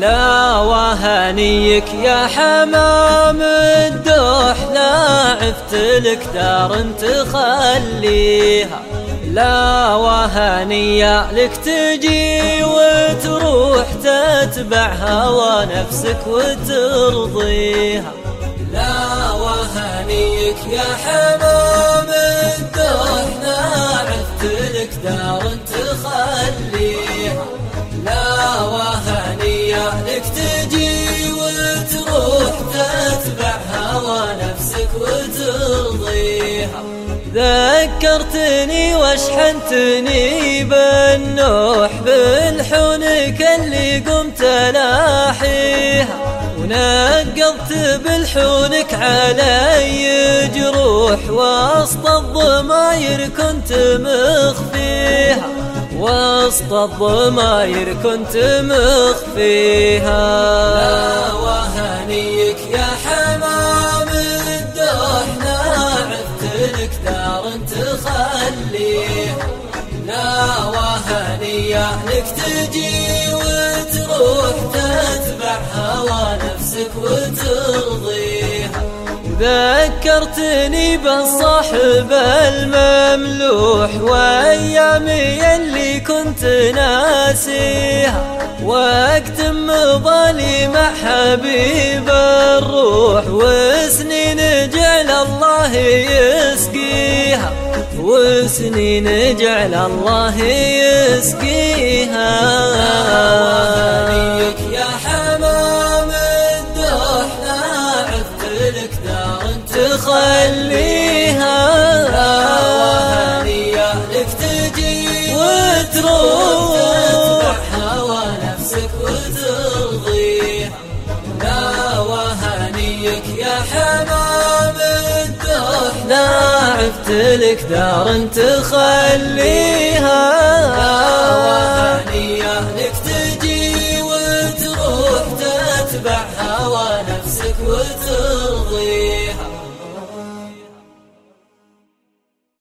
لا وهنيك يا حمام الدوح لا عفت لك دار تخليها. لا وهنيا لك تجي وتروح تتبع هوى نفسك وترضيها. لا وهنيك يا حمام ذكرتني واشحنتني بالنوح بالحنك اللي قمت لاحيها ونقضت بالحونك علي جروح وسط الضماير كنت مخفيها وسط الضماير كنت مخفيها. وهنيا لك تجي وتروح تتبع هوى نفسك وترضيها. ذكرتني بالصاحب المملوح وايامي اللي كنت ناسيها. وقت مضالي مع حبيب الروح وسنين جعل الله يسقيها. وسنين جعل الله يسقيها. يا حمام الدوح عدت لك دار تخليها. لك تجي وتروح. هوى نفسك وترضيها. لا وهنيك يا حمام الدوح عفت لك دار تخليها. وهنية لك تجي وتروح تتبع هوى نفسك وترضيها